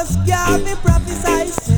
Just can't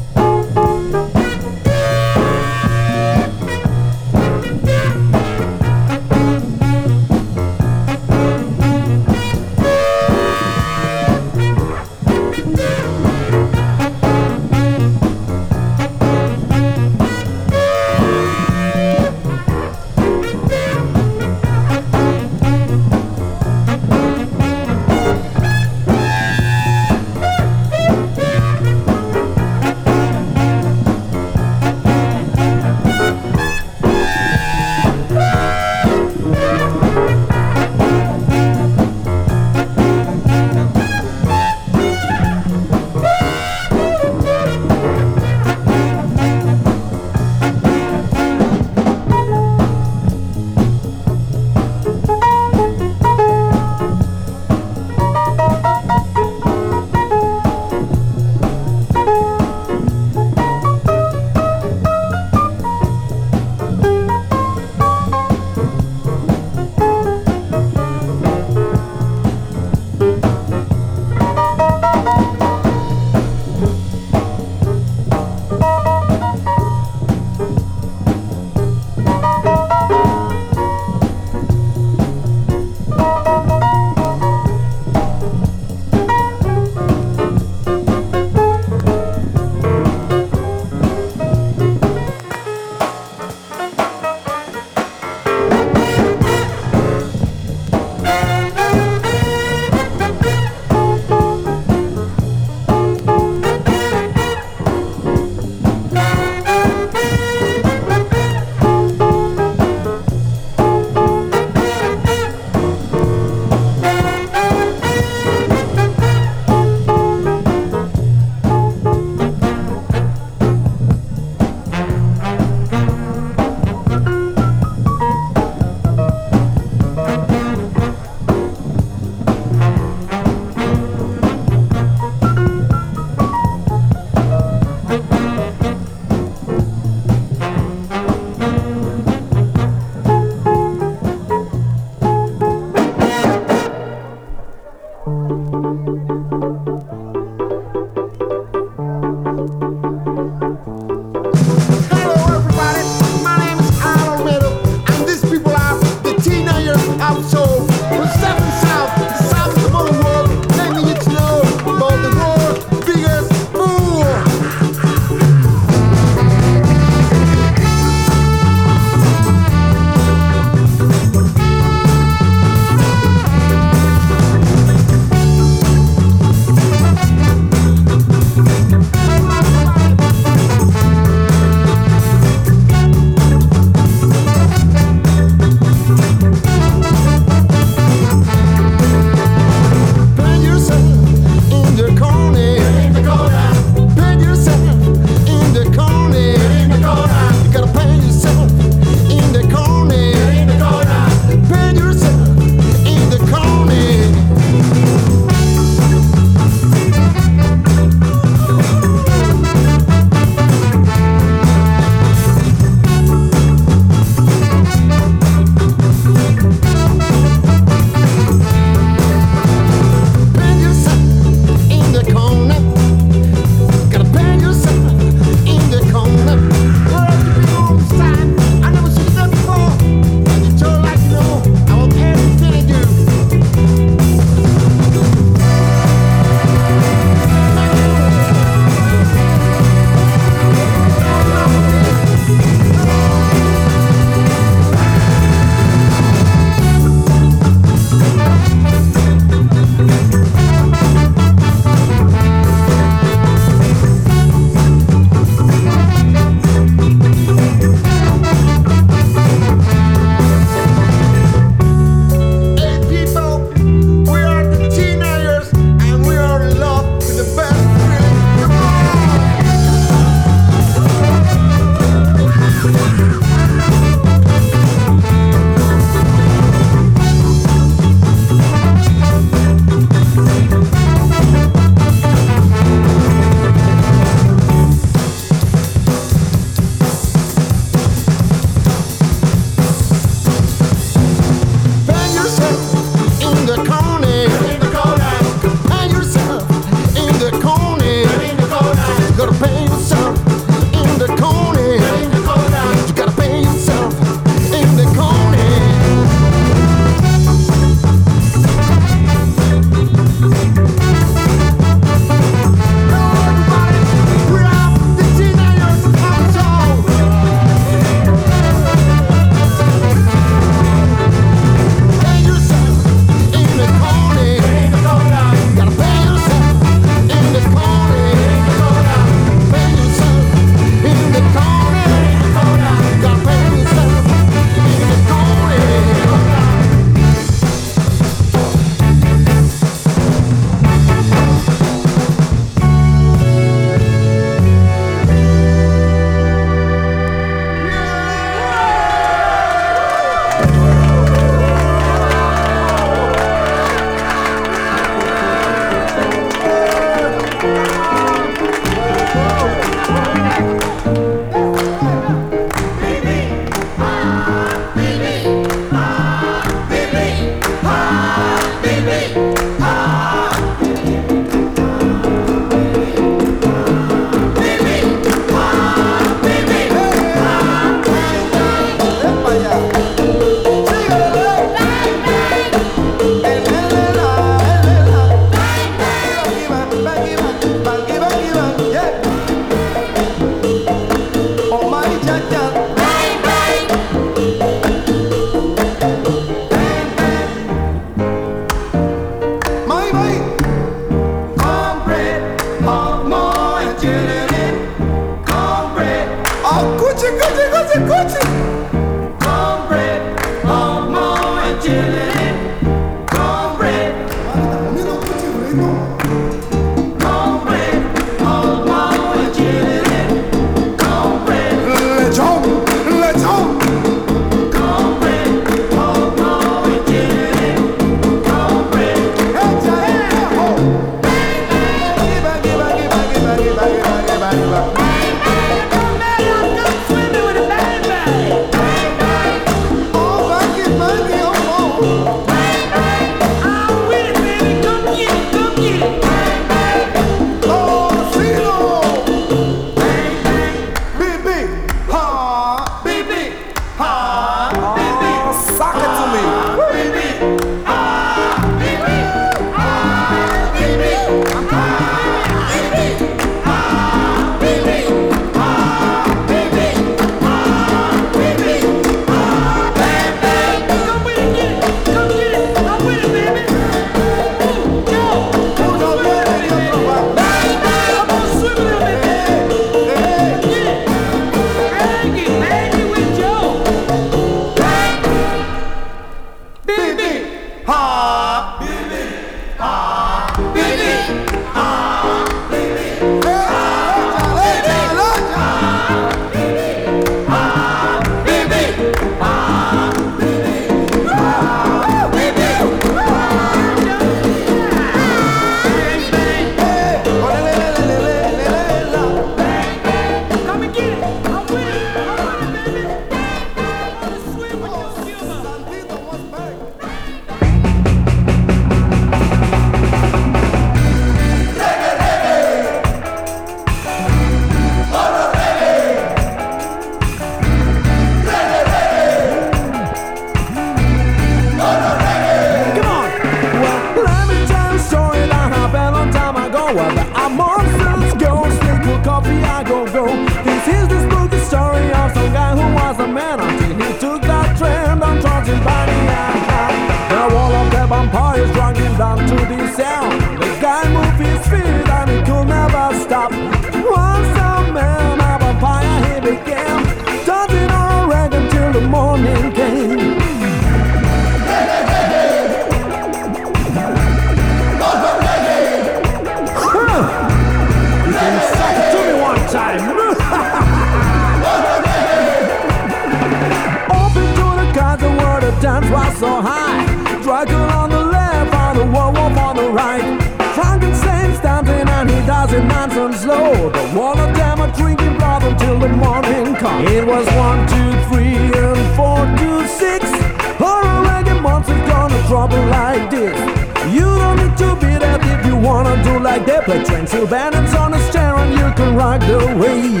Play Transylvanians on a stair and you can rock the wave.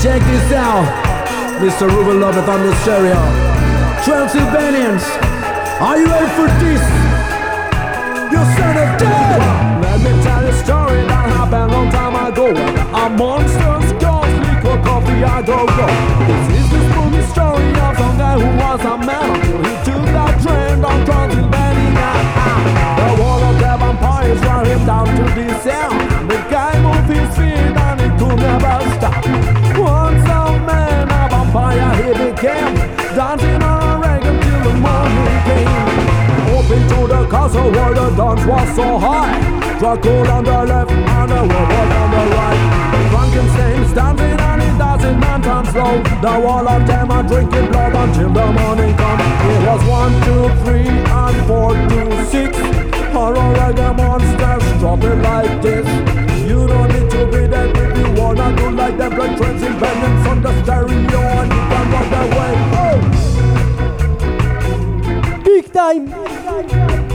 Check this out. Mr. Ruben Lopez on the stereo. Transylvanians. Are you ready for this? You son of death! Let me tell you a story that happened long time ago. A monster's ghost, liquor, coffee, I go go. This is the spooky story of some guy who was a man until he took that train down Transylvania. The wall of the vampires brought him down to the cell. The guy was so high. Dracul on the left and the robot on the right. Frankenstein standing and he doesn't nine times slow. the wall of them are drinking blood until the morning comes. It was one, two, three, and four, two, six. Horror reggae monsters dropping like this. You don't need to be there if you wanna do like them. Blood trends in vengeance on the stereo and you can run away. Oh! Big time. Big time.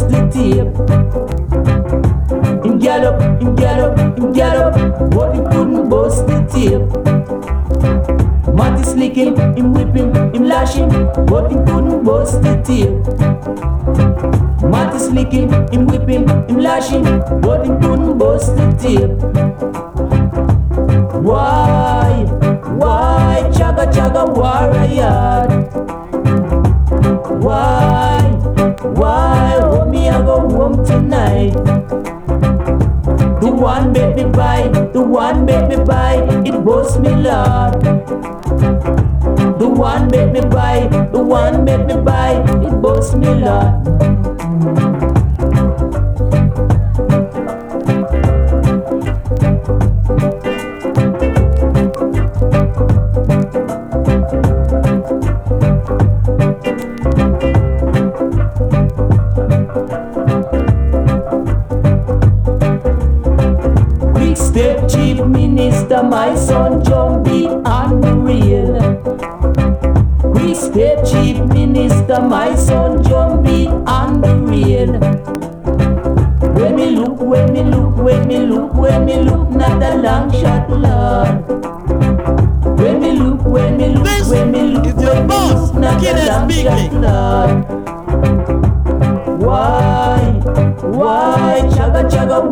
across the tape. Him get up, him get up, him get up, but he couldn't bust the tape. Matty slick him, whipping, him, lashing. lash but he couldn't bust the tape. Matty slick him, whipping, him, lashing. lash but he couldn't bust the tape. Why, why, Chaga chaga warrior? Why? Why? Go home tonight? The one make me buy, the one make me buy, it boasts me Lord. The one make me buy, the one make me buy, it boasts me Lord.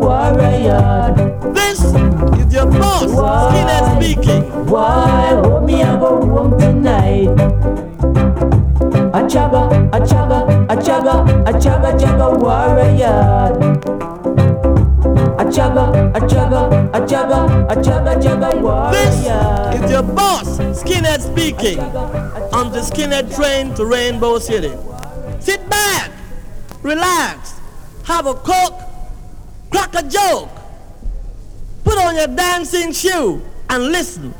Warrior? This is your boss? Skinhead speaking. Why, oh me, I go home tonight. A chugga, a chugga, a chugga, a chugga, chugga warrior. A chugga, a chugga, a chugga, a chugga, chugga This is your boss, Skinhead speaking. On the Skinhead train to Rainbow City. Sit back, relax, have a coke, crack a joke, put on your dancing shoe and listen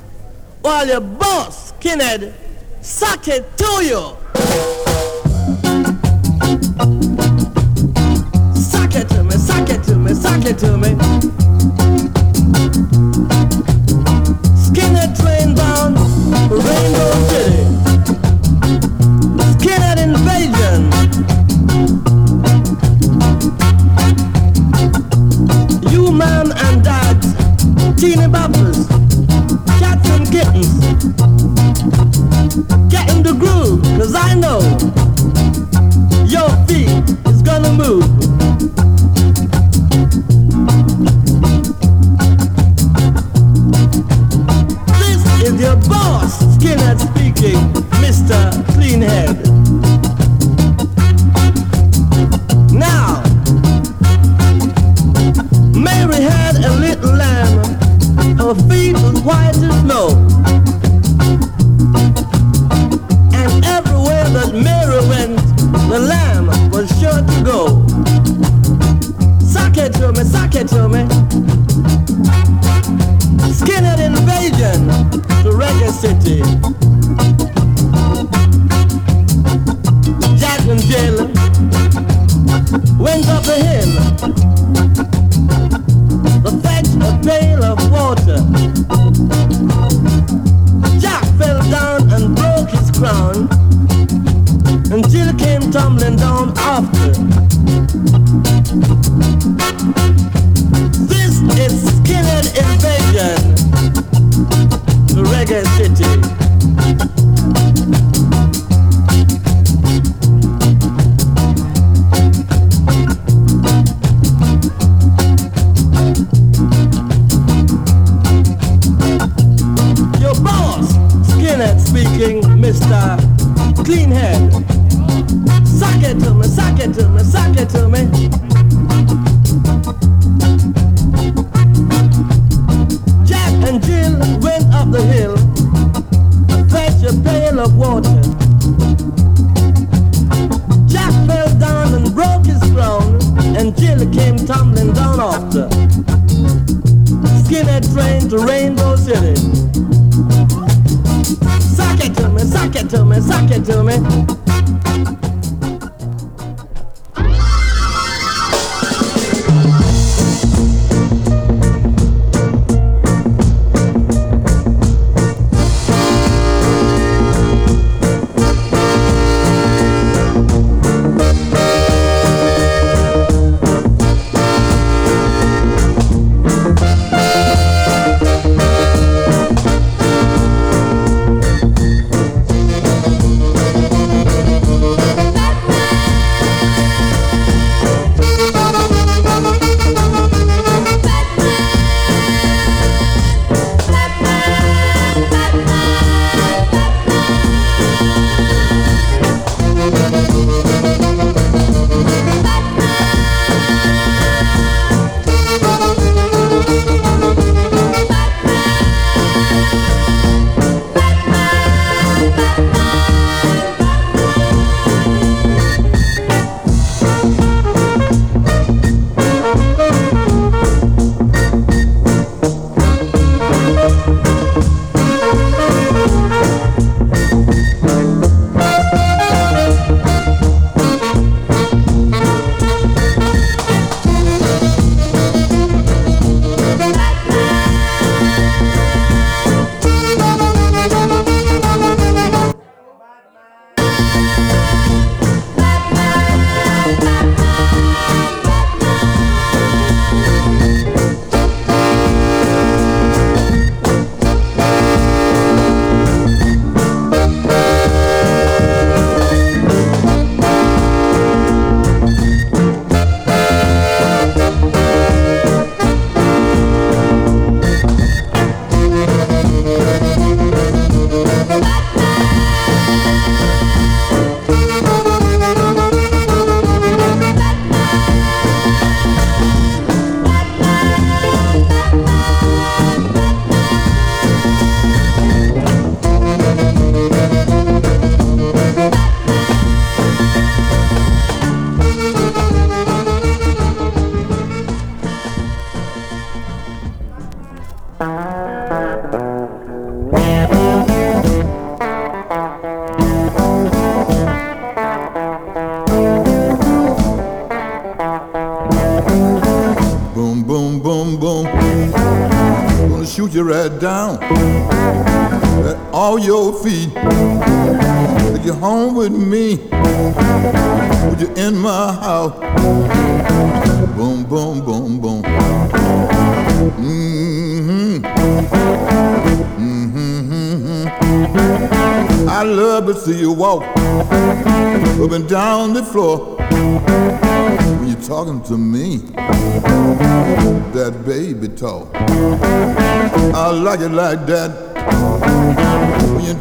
while your boss, Skinhead, suck it to you. Suck it to me, suck it to me, suck it to me. Skinhead train bound Rainbow City. Skinhead invasion. Teeny boppers, cats and kittens. Get in the groove, cause I know your feet is gonna move. This is your boss, Skinhead speaking, Mr. Cleanhead. Her feet was white as snow. And everywhere that Mary went, the lamb was sure to go. Suck it to me, suck it to me. Skinhead invasion to Reggae City. Jack and Jill went up a hill pail of water. Jack fell down and broke his crown, and Jill came tumbling down after.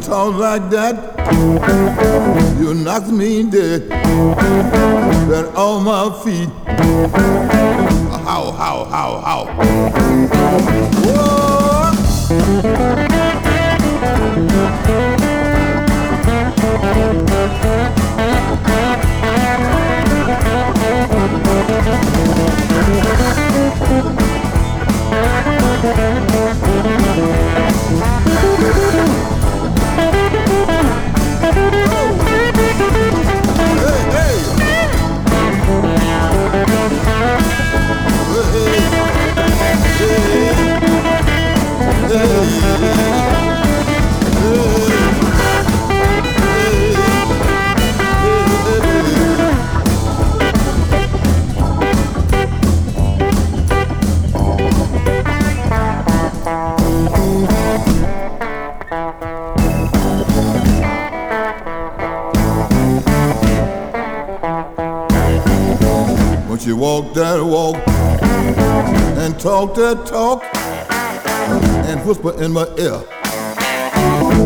Talk like that, you knock me dead. That on my feet. How, how, how, how. Whoa. Walk that walk and talk that talk and whisper in my ear.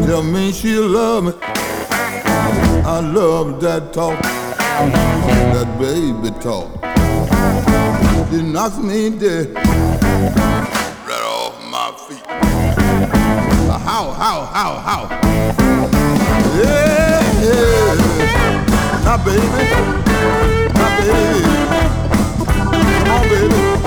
Tell me she love me. I love that talk, that baby talk. She knocks me dead right off my feet. How, how, how, how? Yeah, yeah. Now, baby, baby.